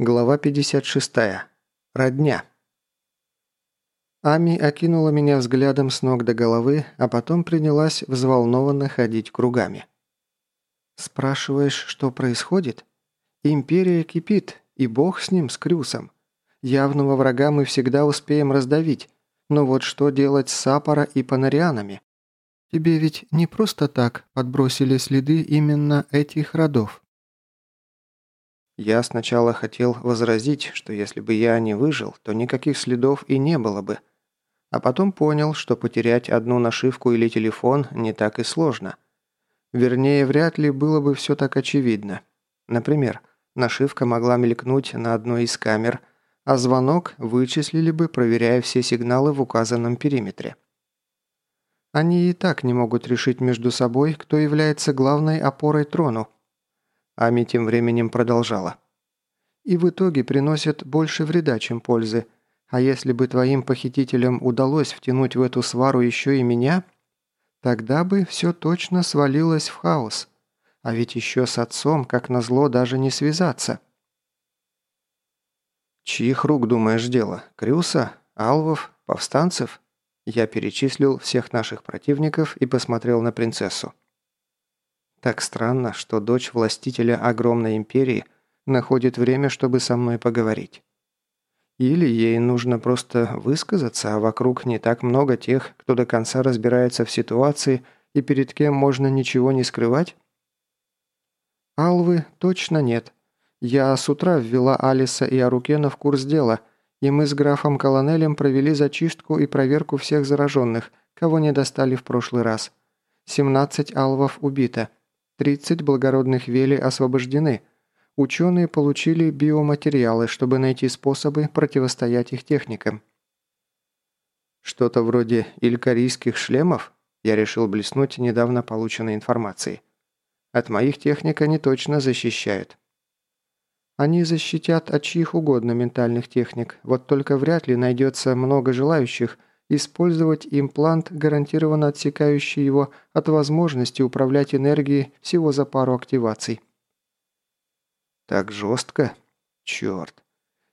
Глава 56. Родня. Ами окинула меня взглядом с ног до головы, а потом принялась взволнованно ходить кругами. «Спрашиваешь, что происходит? Империя кипит, и бог с ним, с Крюсом. Явного врага мы всегда успеем раздавить, но вот что делать с Сапора и Панарианами? Тебе ведь не просто так подбросили следы именно этих родов». Я сначала хотел возразить, что если бы я не выжил, то никаких следов и не было бы. А потом понял, что потерять одну нашивку или телефон не так и сложно. Вернее, вряд ли было бы все так очевидно. Например, нашивка могла мелькнуть на одной из камер, а звонок вычислили бы, проверяя все сигналы в указанном периметре. Они и так не могут решить между собой, кто является главной опорой трону, Ами тем временем продолжала. «И в итоге приносят больше вреда, чем пользы. А если бы твоим похитителям удалось втянуть в эту свару еще и меня, тогда бы все точно свалилось в хаос. А ведь еще с отцом, как назло, даже не связаться». «Чьих рук, думаешь, дело? Крюса? Алвов? Повстанцев?» Я перечислил всех наших противников и посмотрел на принцессу. Так странно, что дочь властителя огромной империи находит время, чтобы со мной поговорить. Или ей нужно просто высказаться, а вокруг не так много тех, кто до конца разбирается в ситуации и перед кем можно ничего не скрывать? Алвы точно нет. Я с утра ввела Алиса и Арукена в курс дела, и мы с графом Колонелем провели зачистку и проверку всех зараженных, кого не достали в прошлый раз. 17 алвов убито. 30 благородных вели освобождены. Ученые получили биоматериалы, чтобы найти способы противостоять их техникам. Что-то вроде илькарийских шлемов? Я решил блеснуть недавно полученной информацией. От моих техник они точно защищают. Они защитят от чьих угодно ментальных техник, вот только вряд ли найдется много желающих – использовать имплант, гарантированно отсекающий его от возможности управлять энергией всего за пару активаций. Так жестко? Черт.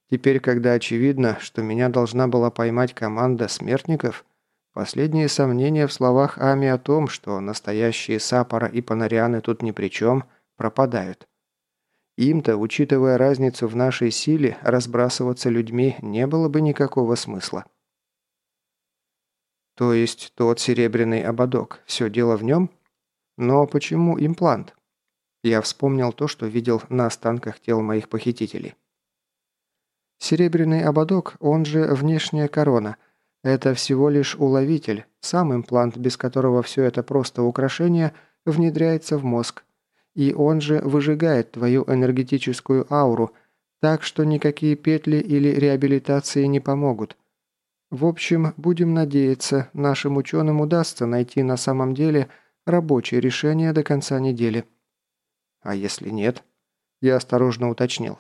Теперь, когда очевидно, что меня должна была поймать команда смертников, последние сомнения в словах Ами о том, что настоящие Сапора и Панарианы тут ни при чем, пропадают. Им-то, учитывая разницу в нашей силе, разбрасываться людьми не было бы никакого смысла. То есть тот серебряный ободок, все дело в нем? Но почему имплант? Я вспомнил то, что видел на останках тел моих похитителей. Серебряный ободок, он же внешняя корона, это всего лишь уловитель, сам имплант, без которого все это просто украшение, внедряется в мозг. И он же выжигает твою энергетическую ауру, так что никакие петли или реабилитации не помогут. В общем, будем надеяться, нашим ученым удастся найти на самом деле рабочее решение до конца недели. А если нет? Я осторожно уточнил.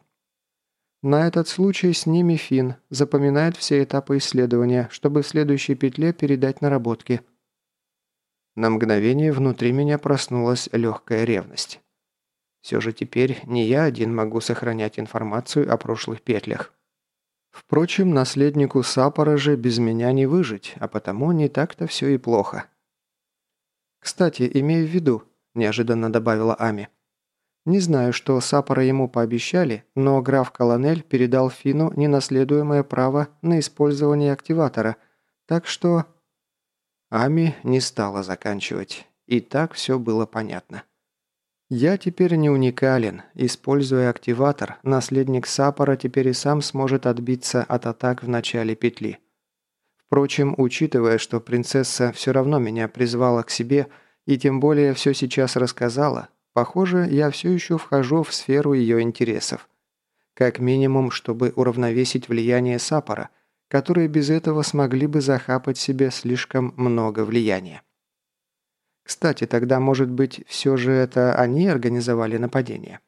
На этот случай с ними Фин запоминает все этапы исследования, чтобы в следующей петле передать наработки. На мгновение внутри меня проснулась легкая ревность. Все же теперь не я один могу сохранять информацию о прошлых петлях. Впрочем, наследнику Сапора же без меня не выжить, а потому не так-то все и плохо. «Кстати, имею в виду», – неожиданно добавила Ами. «Не знаю, что Сапора ему пообещали, но граф Колонель передал Фину ненаследуемое право на использование активатора, так что...» Ами не стала заканчивать, и так все было понятно. Я теперь не уникален. Используя активатор, наследник Сапора теперь и сам сможет отбиться от атак в начале петли. Впрочем, учитывая, что принцесса все равно меня призвала к себе и тем более все сейчас рассказала, похоже, я все еще вхожу в сферу ее интересов. Как минимум, чтобы уравновесить влияние Сапора, которые без этого смогли бы захапать себе слишком много влияния. Кстати, тогда, может быть, все же это они организовали нападение?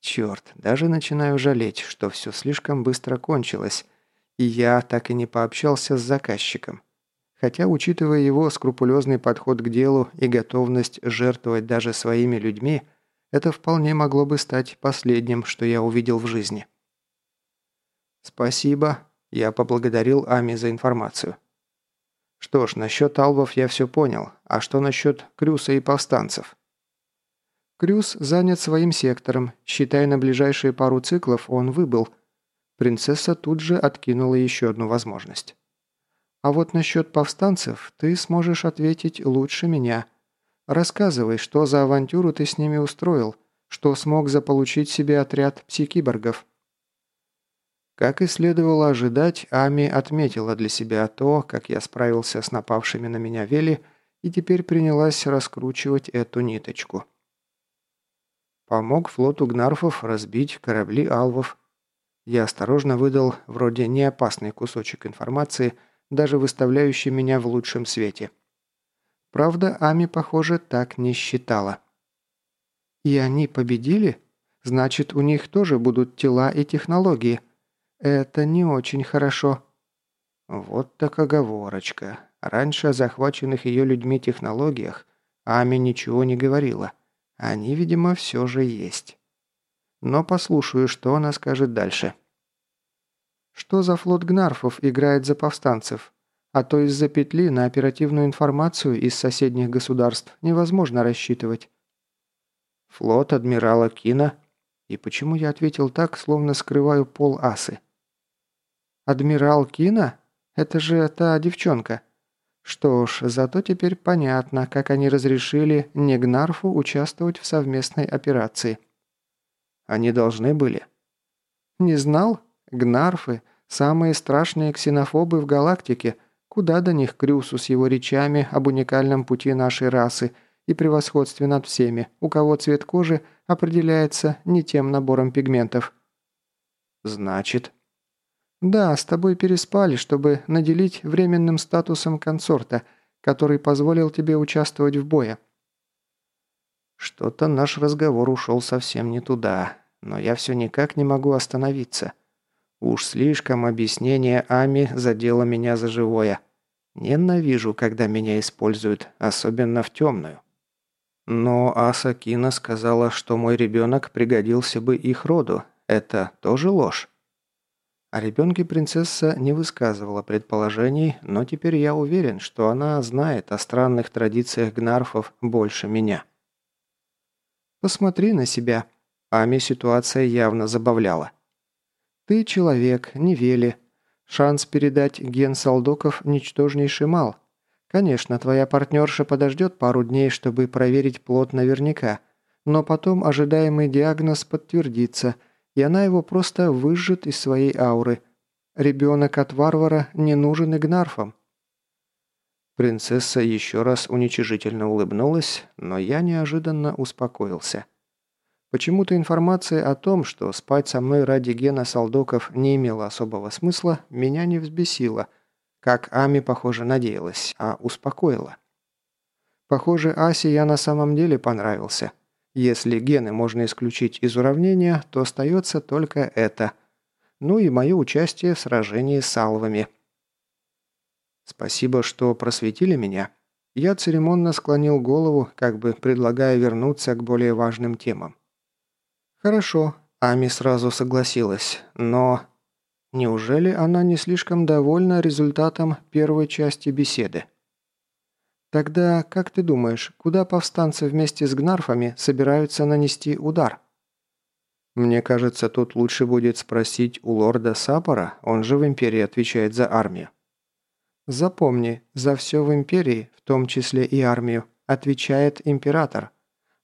Черт, даже начинаю жалеть, что все слишком быстро кончилось, и я так и не пообщался с заказчиком. Хотя, учитывая его скрупулезный подход к делу и готовность жертвовать даже своими людьми, это вполне могло бы стать последним, что я увидел в жизни. «Спасибо», – я поблагодарил Ами за информацию. «Что ж, насчет алвов я все понял. А что насчет Крюса и повстанцев?» Крюс занят своим сектором. Считай, на ближайшие пару циклов он выбыл. Принцесса тут же откинула еще одну возможность. А вот насчет повстанцев ты сможешь ответить лучше меня. Рассказывай, что за авантюру ты с ними устроил, что смог заполучить себе отряд псикиборгов. Как и следовало ожидать, Ами отметила для себя то, как я справился с напавшими на меня Вели, и теперь принялась раскручивать эту ниточку. Помог флоту гнарфов разбить корабли алвов. Я осторожно выдал вроде неопасный кусочек информации, даже выставляющий меня в лучшем свете. Правда, Ами, похоже, так не считала. «И они победили? Значит, у них тоже будут тела и технологии. Это не очень хорошо». Вот так оговорочка. Раньше о захваченных ее людьми технологиях Ами ничего не говорила. Они, видимо, все же есть. Но послушаю, что она скажет дальше. Что за флот гнарфов играет за повстанцев? А то из-за петли на оперативную информацию из соседних государств невозможно рассчитывать. Флот адмирала Кина. И почему я ответил так, словно скрываю пол асы? Адмирал Кина? Это же та девчонка. Что ж, зато теперь понятно, как они разрешили Негнарфу участвовать в совместной операции. Они должны были. Не знал? Гнарфы – самые страшные ксенофобы в галактике. Куда до них Крюсу с его речами об уникальном пути нашей расы и превосходстве над всеми, у кого цвет кожи определяется не тем набором пигментов. Значит, «Да, с тобой переспали, чтобы наделить временным статусом консорта, который позволил тебе участвовать в бое». Что-то наш разговор ушел совсем не туда, но я все никак не могу остановиться. Уж слишком объяснение Ами задело меня за живое. Ненавижу, когда меня используют, особенно в темную. Но Аса Кина сказала, что мой ребенок пригодился бы их роду. Это тоже ложь? О ребенке принцесса не высказывала предположений, но теперь я уверен, что она знает о странных традициях гнарфов больше меня. «Посмотри на себя», Ами ситуация явно забавляла. «Ты человек, не вели. Шанс передать ген солдоков ничтожнейший мал. Конечно, твоя партнерша подождет пару дней, чтобы проверить плод наверняка, но потом ожидаемый диагноз подтвердится – и она его просто выжжет из своей ауры. Ребенок от варвара не нужен игнарфам. Принцесса еще раз уничижительно улыбнулась, но я неожиданно успокоился. Почему-то информация о том, что спать со мной ради гена солдоков не имела особого смысла, меня не взбесила, как Ами, похоже, надеялась, а успокоила. Похоже, Асе я на самом деле понравился. Если гены можно исключить из уравнения, то остается только это. Ну и мое участие в сражении с алвами. Спасибо, что просветили меня. Я церемонно склонил голову, как бы предлагая вернуться к более важным темам. Хорошо, Ами сразу согласилась, но... Неужели она не слишком довольна результатом первой части беседы? Тогда, как ты думаешь, куда повстанцы вместе с гнарфами собираются нанести удар? Мне кажется, тут лучше будет спросить у лорда Сапора, он же в Империи отвечает за армию. Запомни, за все в Империи, в том числе и армию, отвечает Император,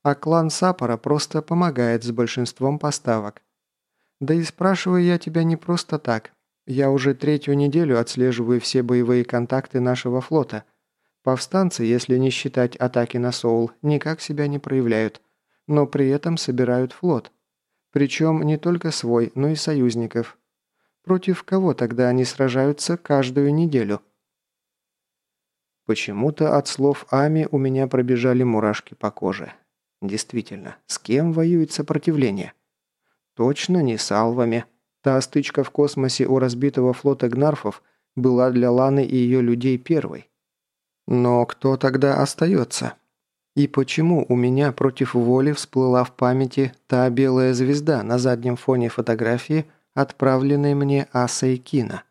а клан Сапора просто помогает с большинством поставок. Да и спрашиваю я тебя не просто так. Я уже третью неделю отслеживаю все боевые контакты нашего флота – Повстанцы, если не считать атаки на Соул, никак себя не проявляют, но при этом собирают флот. Причем не только свой, но и союзников. Против кого тогда они сражаются каждую неделю? Почему-то от слов Ами у меня пробежали мурашки по коже. Действительно, с кем воюет сопротивление? Точно не с алвами. Та стычка в космосе у разбитого флота гнарфов была для Ланы и ее людей первой. Но кто тогда остается? И почему у меня против воли всплыла в памяти та белая звезда на заднем фоне фотографии, отправленный мне Асой Кина.